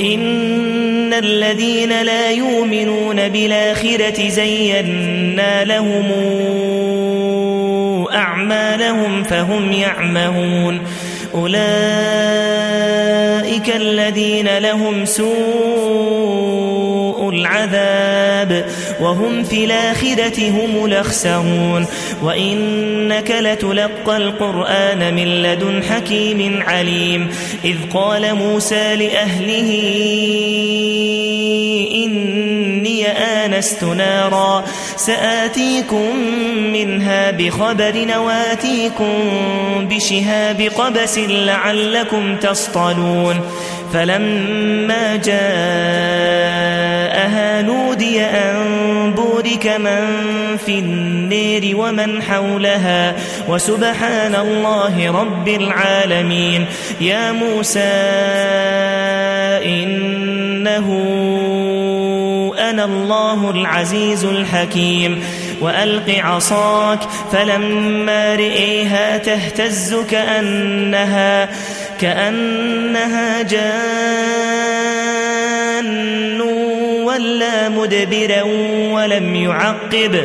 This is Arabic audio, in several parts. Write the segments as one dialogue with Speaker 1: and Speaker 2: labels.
Speaker 1: إن الذين لا يؤمنون بالآخرة زينا لهم أعمالهم فهم يعمهون. أولئك الذين لهم سوء العذاب وهم في الآخرة هم الأخسرون وإنك لتلقى القرآن من لدن حكيم عليم إذ قال موسى لأهله إني آنست نارا سآتيكم منها بخبر واتيكم بشهاب قبس لعلكم تصطلون. فلما جاءها نودي أن بورك من في النير ومن حولها وسبحان الله رب العالمين. يا موسى إنه أنا الله العزيز الحكيم. وألق عصاك فلما رئيها تهتز كأنها كأنها جان ولا مدبرا ولم يعقب.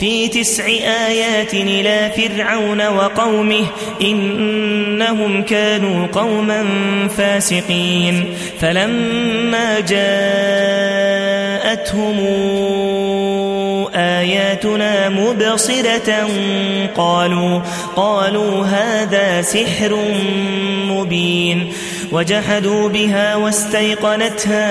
Speaker 1: في تسع آيات إلى فرعون وقومه إنهم كانوا قوما فاسقين. فلما جاءتهم آياتنا مبصرة قالوا قالوا هذا سحر مبين. وجحدوا بها واستيقنتها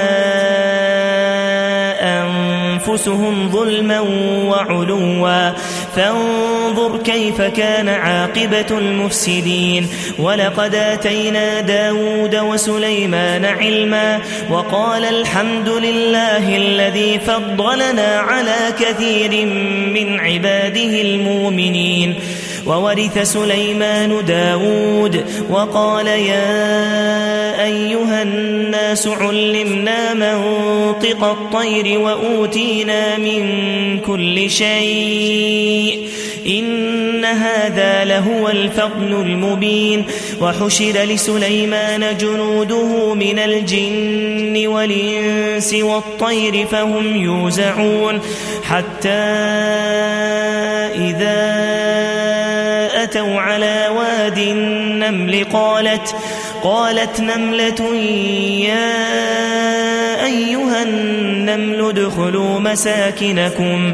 Speaker 1: أنفسهم ظلما وعلوا. فانظر كيف كان عاقبة المفسدين. ولقد آتينا داود وسليمان علما وقال الحمد لله الذي فضلنا على كثير من عباده المؤمنين. وورث سليمان داود وقال يا أيها الناس علمنا منطق الطير وأوتينا من كل شيء إن هذا لهو الفضل المبين وحشر لسليمان جنوده من الجن والإنس والطير فهم يوزعون حتى إذا أتوا على واد النمل قالت قالت نملة يا أيها النمل ادخلوا مساكنكم.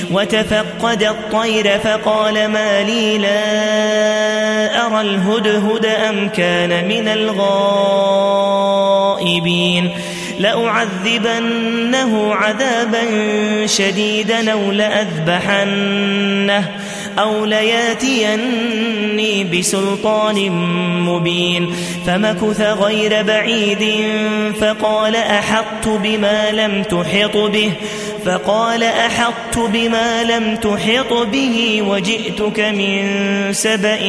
Speaker 1: وتفقد الطير فقال ما لي لا أرى الهدهد أم كان من الغائبين. لأعذبنه عذابا شديدا أو لأذبحنه أو لياتيني بسلطان مبين. فمكث غير بعيد فقال أحطت بما لم تحط به. فقال أحطت بما لم تحط به وجئتك من سبأ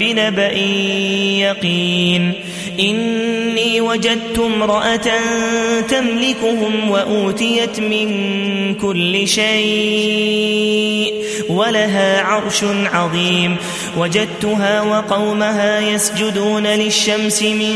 Speaker 1: بنبأ يقين. إني وجدت امرأة تملكهم وأوتيت من كل شيء ولها عرش عظيم. وجدتها وقومها يسجدون للشمس من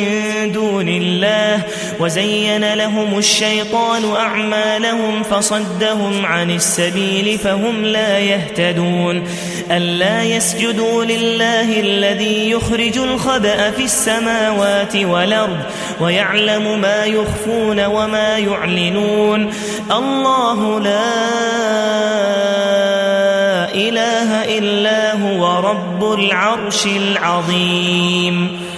Speaker 1: دون الله وزين لهم الشيطان أعمالهم فصدهم عن السبيل فهم لا يهتدون ألا يسجدوا لله الذي يخرج الخبأ في السماوات والأرض ويعلم ما يخفون وما يعلنون الله لا إله إلا هو رب العرش العظيم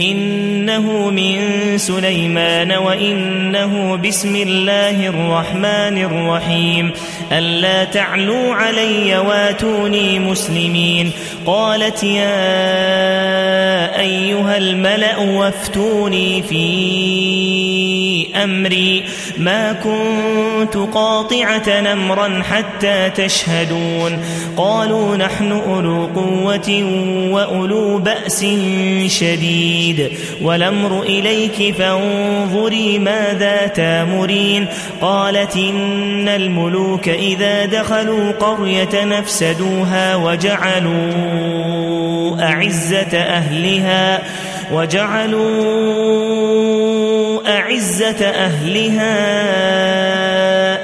Speaker 1: إنه من سليمان وإنه بسم الله الرحمن الرحيم. ألا تعلوا علي واتوني مسلمين. قالت يا أيها الملأ وافتوني في أمري. ما كنت قاطعة نمرا حتى تشهدون. قالوا نحن أولو قوة وأولو بأس شديد. والأمر إليك فانظري ماذا تامرين. قالت إن الملوك إذا دخلوا قرية نفسدوها وجعلوا أعزة أهلها وجعلوا أعزة أهلها.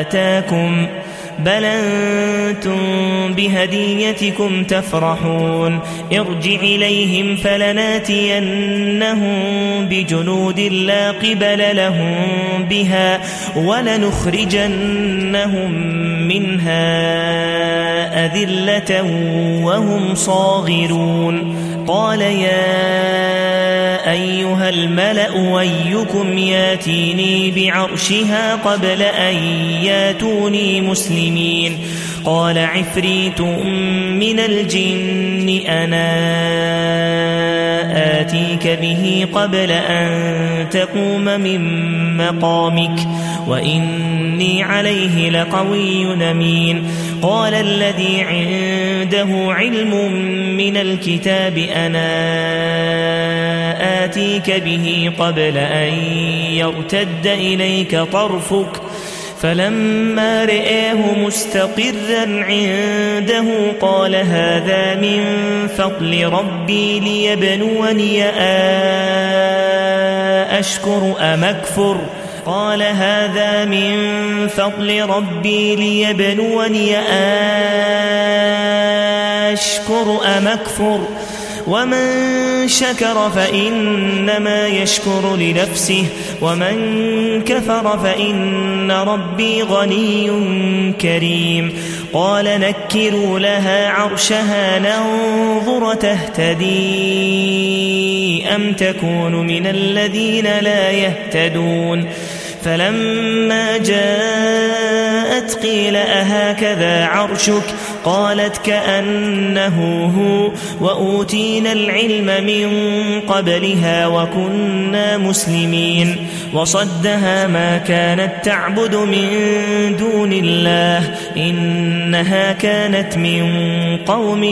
Speaker 1: آتاكم بل أنتم بهديتكم تفرحون ارجع إليهم فلناتينهم بجنود لا قبل لهم بها ولنخرجنهم منها أذلة وهم صاغرون قال يا أيها الملأ ويكم ياتيني بعرشها قبل أن ياتوني مسلمين قال عفريت من الجن أنا آتيك به قبل أن تقوم من مقامك وإني عليه لقوي نمين قال الذي عنده علم من الكتاب أنا آتيك به قبل أن يرتد إليك طرفك فلما رئاه مستقرا عنده قال هذا من فضل ربي ليبنوني أشكر أم أكفر؟ قال هذا من فضل ربي ليبنوني أشكر أم أكفر؟ ومن شكر فإنما يشكر لنفسه ومن كفر فإن ربي غني كريم. قال نكروا لها عرشها ننظر تهتدي أم تكون من الذين لا يهتدون. فلما جاءت قيل أهكذا عرشك؟ قالت كأنه هو وأوتينا العلم من قبلها وكنا مسلمين. وصدها ما كانت تعبد من دون الله إنها كانت من قوم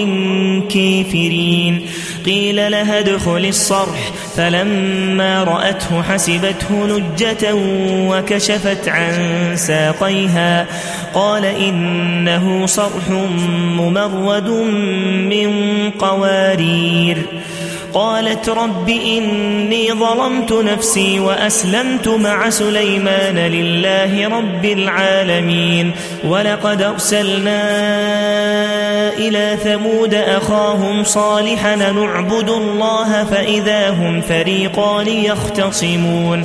Speaker 1: كافرين. قيل لها ادخل الصرح فلما رأته حسبته نجة وكشفت عن ساقيها. قال إنه صرح ممرد من قوارير. قالت رب إني ظلمت نفسي وأسلمت مع سليمان لله رب العالمين. ولقد أرسلنا إلى ثمود أخاهم صالحا نعبد الله فإذا هم فريقان يختصمون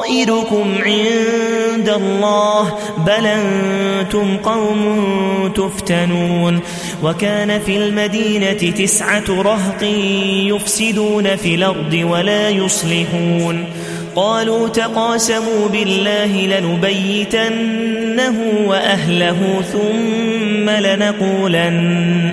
Speaker 1: طائركم عند الله بل أنتم قوم تفتنون وكان في المدينة تسعة رهط يفسدون في الأرض ولا يصلحون قالوا تقاسموا بالله لنبيتنه وأهله ثم لنقولن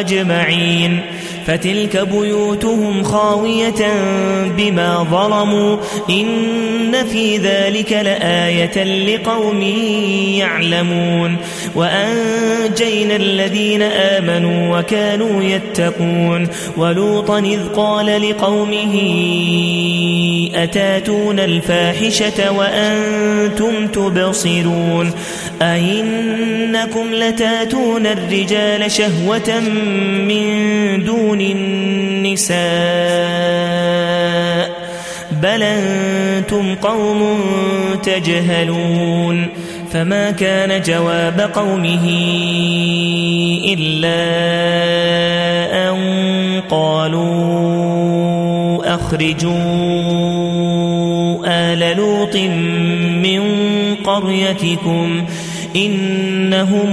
Speaker 1: أجمعين فتلك بيوتهم خاوية بما ظلموا إن في ذلك لآية لقوم يعلمون وأنجينا الذين آمنوا وكانوا يتقون ولوطا إذ قال لقومه أتاتون الفاحشة وأنتم تبصرون أئنكم لتاتون الرجال شهوة من دون النساء بل أنتم قوم تجهلون فما كان جواب قومه إلا أن قالوا أخرجوا آل لوط من قريتكم إنهم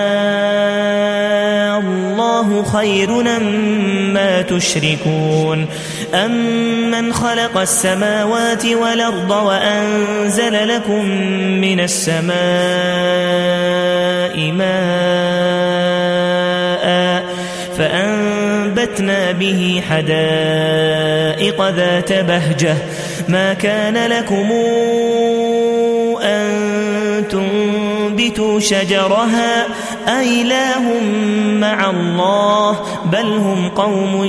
Speaker 1: الله خير مما تشركون أمن خلق السماوات والأرض وأنزل لكم من السماء ماء فأنبتنا به حدائق ذات بهجة ما كان لكم أن تنبتوا شجرها أإله مع الله بل هم قوم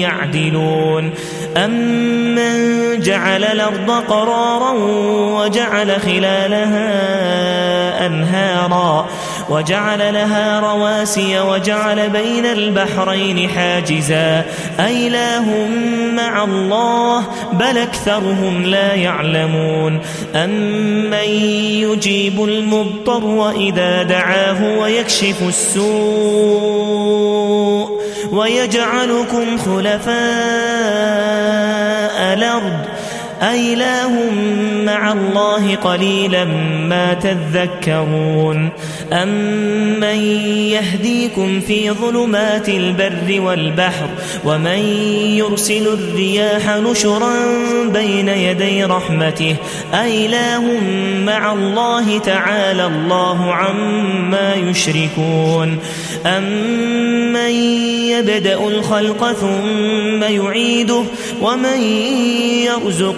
Speaker 1: يعدلون أمن جعل الأرض قرارا وجعل خلالها أنهارا وجعل لها رواسي وجعل بين البحرين حاجزا. أإله مع الله بل أكثرهم لا يعلمون. أمن يجيب المضطر إذا دعاه ويكشف السوء؟ ويجعلكم خلفاء الأرض. أإله مع الله قليلا ما تذكرون أمن يهديكم في ظلمات البر والبحر ومن يرسل الرياح نشرا بين يدي رحمته أإله مع الله تعالى الله عما يشركون أمن يبدأ الخلق ثم يعيده ومن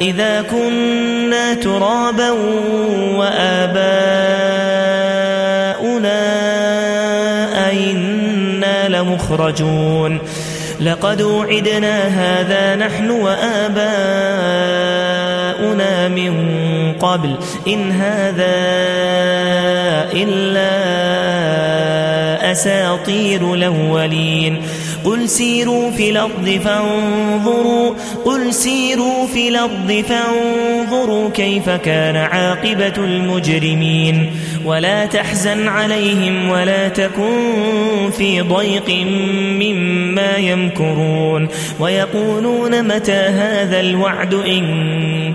Speaker 1: إذا كنا ترابا وآباؤنا أئنا لمخرجون. لقد وعدنا هذا نحن وآباؤنا من قبل. إن هذا إلا أساطير الأولين. قل سيروا في الأرض فانظروا قل سيروا في الأرض فانظروا كيف كان عاقبة المجرمين. ولا تحزن عليهم ولا تكن في ضيق مما يمكرون. ويقولون متى هذا الوعد إن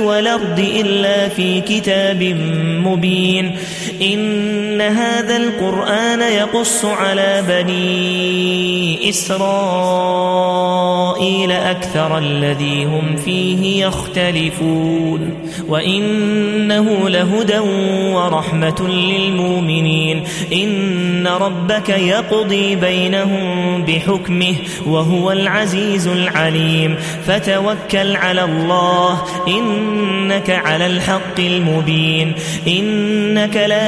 Speaker 1: والأرض إلا في كتاب مبين إن هذا القرآن يقص على بني إسرائيل أكثر الذي هم فيه يختلفون وإنه لهدى ورحمة للمؤمنين إن ربك يقضي بينهم بحكمه وهو العزيز العليم فتوكل على الله إنك على الحق المبين إنك لا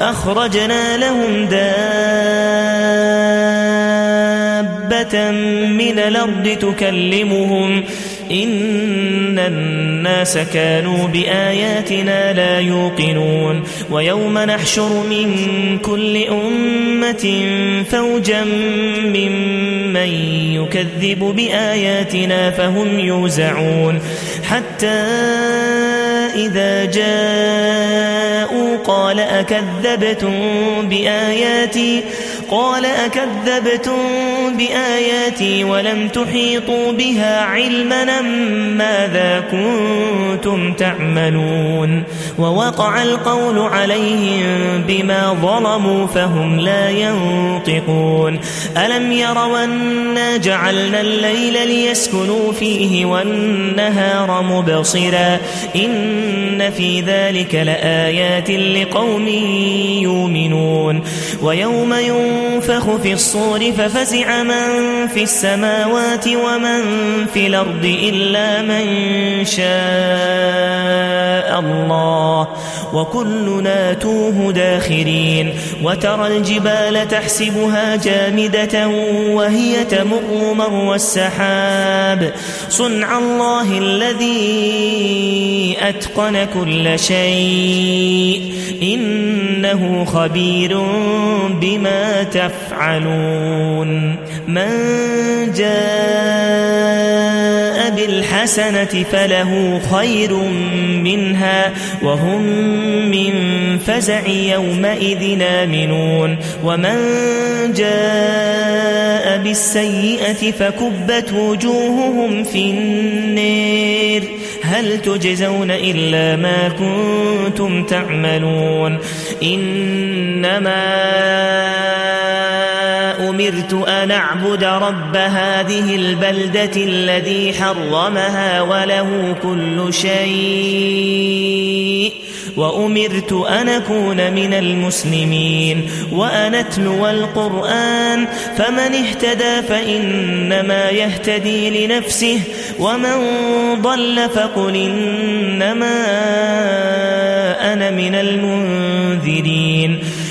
Speaker 1: أخرجنا لهم دابة من الأرض تكلمهم إن الناس كانوا بآياتنا لا يوقنون ويوم نحشر من كل أمة فوجا ممن يكذب بآياتنا فهم يوزعون حتى إذا جاءوا قال أكذبتم بآياتي قال أكذبتم بآياتي ولم تحيطوا بها علما ماذا كنتم تعملون ووقع القول عليهم بما ظلموا فهم لا ينطقون ألم يروا أنا جعلنا الليل ليسكنوا فيه والنهار مبصرا إن في ذلك لآيات لقوم يؤمنون ويوم ينفخ في الصور ففزع من في السماوات ومن في الأرض إلا من شاء الله. وكلنا توه داخرين. وترى الجبال تحسبها جامدة وهي تمر مر السحاب. صنع الله الذي أتقن كل شيء. إنه خبير بما تفعلون. من جاء بالحسنة فله خير منها وهم من فزع يومئذ آمنون. ومن جاء بالسيئة فكبت وجوههم في النير. هل تجزون إلا ما كنتم تعملون؟ إنما أمرت أن أعبد رب هذه البلدة الذي حرمها وله كل شيء وأمرت أن أكون من المسلمين وأن أتلو القرآن فمن اهتدى فإنما يهتدي لنفسه ومن ضل فقل إنما أنا من المنذرين.